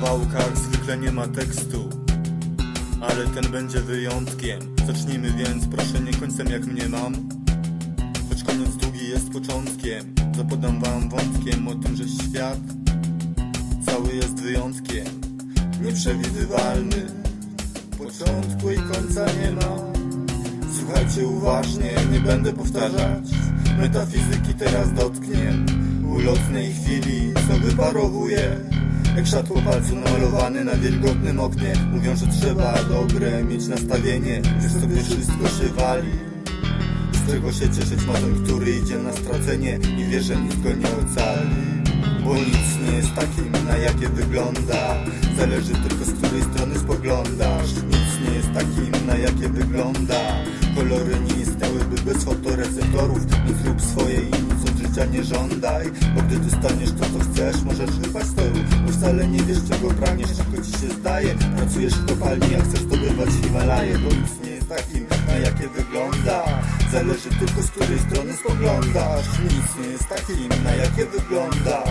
kawałkach zwykle nie ma tekstu. Ale ten będzie wyjątkiem. Zacznijmy więc proszę nie końcem jak mnie mam. Choć koniec długi jest początkiem Zapodam wam wątkiem o tym, że świat Cały jest wyjątkiem. Nieprzewidywalny. Początku i końca nie ma. Słuchajcie uważnie, nie będę powtarzać. Metafizyki teraz dotkniem. Ulotnej chwili, co wyparowuje jak szatło palcu malowany na wilgotnym oknie Mówią, że trzeba dobre mieć nastawienie Przez to gdy wszystko się wali. Z czego się cieszyć ma ten, który idzie na stracenie I wie, że nic go nie ocali. Bo nic nie jest takim, na jakie wygląda. Zależy tylko z której strony spoglądasz. Nic nie jest takim, na jakie wygląda. Kolory nie istniałyby bez fotoreceptorów Więc rób swoje szczęścia nie żądaj Bo gdy dostaniesz to, co chcesz, możesz rybać toru Bo wcale nie wiesz, czego pragniesz, tylko ci się zdaje. Pracujesz w kopalni, a chcesz zdobywać Himalaje Bo nic nie jest takim, na jakie wygląda. Zależy tylko z której strony spoglądasz Nic nie jest takim, na jakie wygląda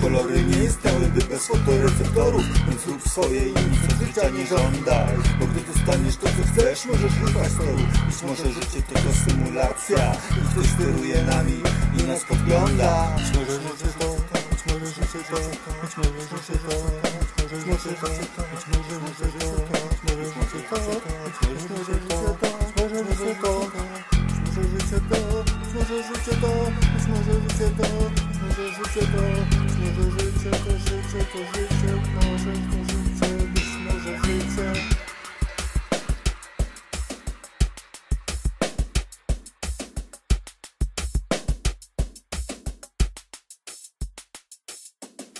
Kolory nie istniałyby bez fotoreceptorów Więc rób swoje i nic od życia nie żądaj Bo gdy dostaniesz to co chcesz, możesz ruszać z toru Być może życie tylko symulacja I ktoś steruje nami i nas podgląda Być może życie to, być może życie to, być może życie to, być może życie to, być może życie to, być może życie to, być może życie to, być może życie to może życie to, może życie to, może życie to, życie to, życie, może to życie, być może życie.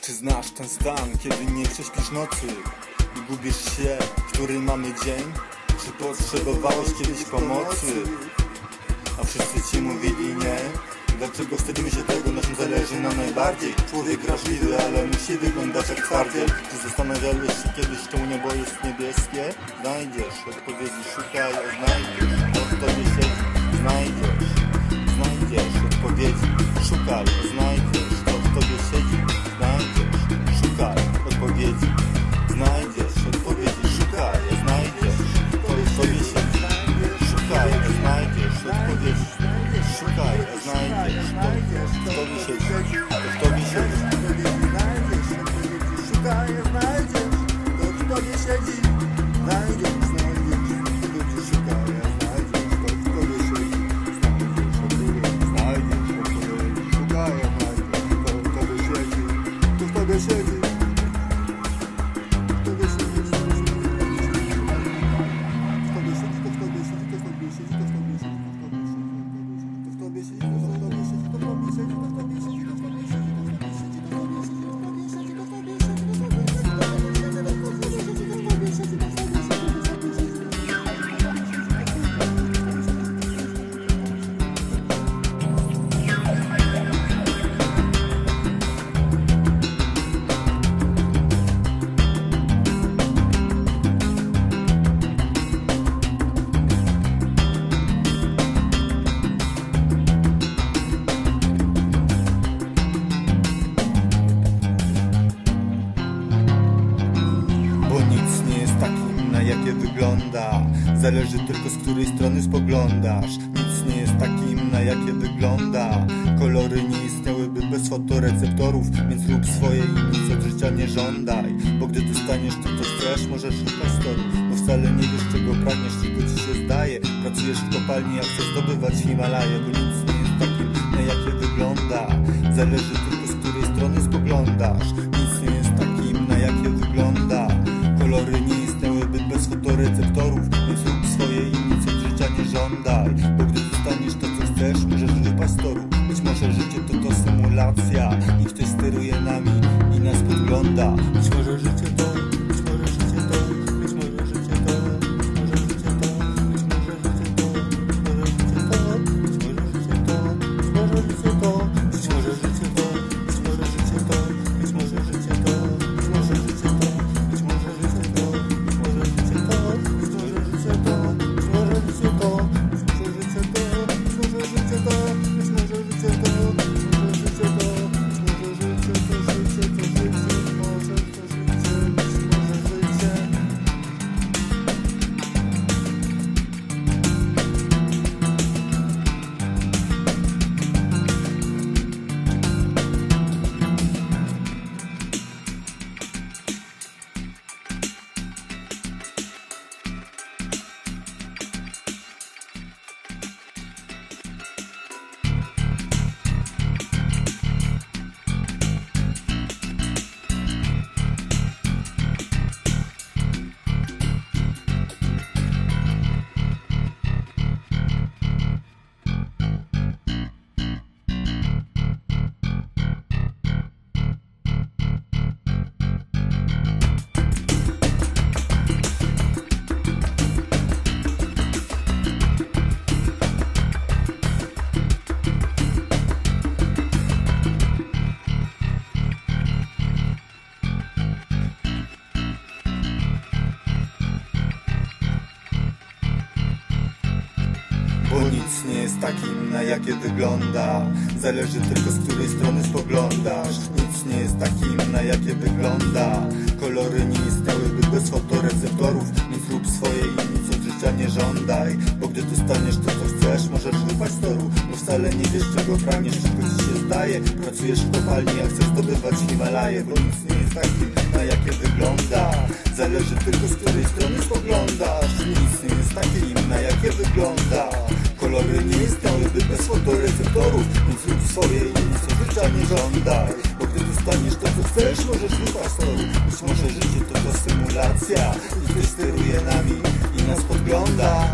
Czy znasz ten stan, kiedy nie prześpisz nocy i gubisz się, który mamy dzień? Czy potrzebowałeś kiedyś pomocy, a wszyscy ci mówili nie? Dlaczego wstydzimy się tego, naszym zależy nam najbardziej? Człowiek wrażliwy, ale musi wyglądać jak twardziel Czy zastanawiałeś się kiedyś, czemu niebo jest niebieskie? Znajdziesz odpowiedzi, szukaj, a znajdziesz Od tobie się znajdziesz Znajdziesz odpowiedzi, szukaj, znajdziesz na jakie wygląda. Zależy tylko z której strony spoglądasz. Nic nie jest takim na jakie wygląda. Kolory nie istniałyby bez fotoreceptorów Więc rób swoje i nic od życia nie żądaj. Bo gdy dostaniesz to co chcesz możesz szukać torów Bo wcale nie wiesz czego pragniesz tylko ci się zdaje. Pracujesz w kopalni jak chcesz zdobywać Himalaje Bo nic nie jest takim na jakie wygląda. Zależy tylko z której strony spoglądasz. Na jakie wygląda. Zależy tylko z której strony spoglądasz. Nic nie jest takim, na jakie wygląda. Kolory nie istniałyby bez fotoreceptorów. Więc rób swoje i nic od życia nie żądaj. Bo gdy dostaniesz to co chcesz, możesz rzucać z toru. Bo wcale nie wiesz czego pragniesz, wszystko ci się zdaje. Pracujesz w kopalni, a chcesz zdobywać Himalaje Bo nic nie jest takim, na jakie wygląda. Zależy tylko z której strony spoglądasz. Nic nie jest takim, na jakie wygląda Kolory nie istniałyby bez fotoreceptorów. Więc rób swoje i nic od życia nie żądaj. Bo gdy dostaniesz to co chcesz, możesz z toru Być może życie to to symulacja. I ktoś steruje nami i nas podgląda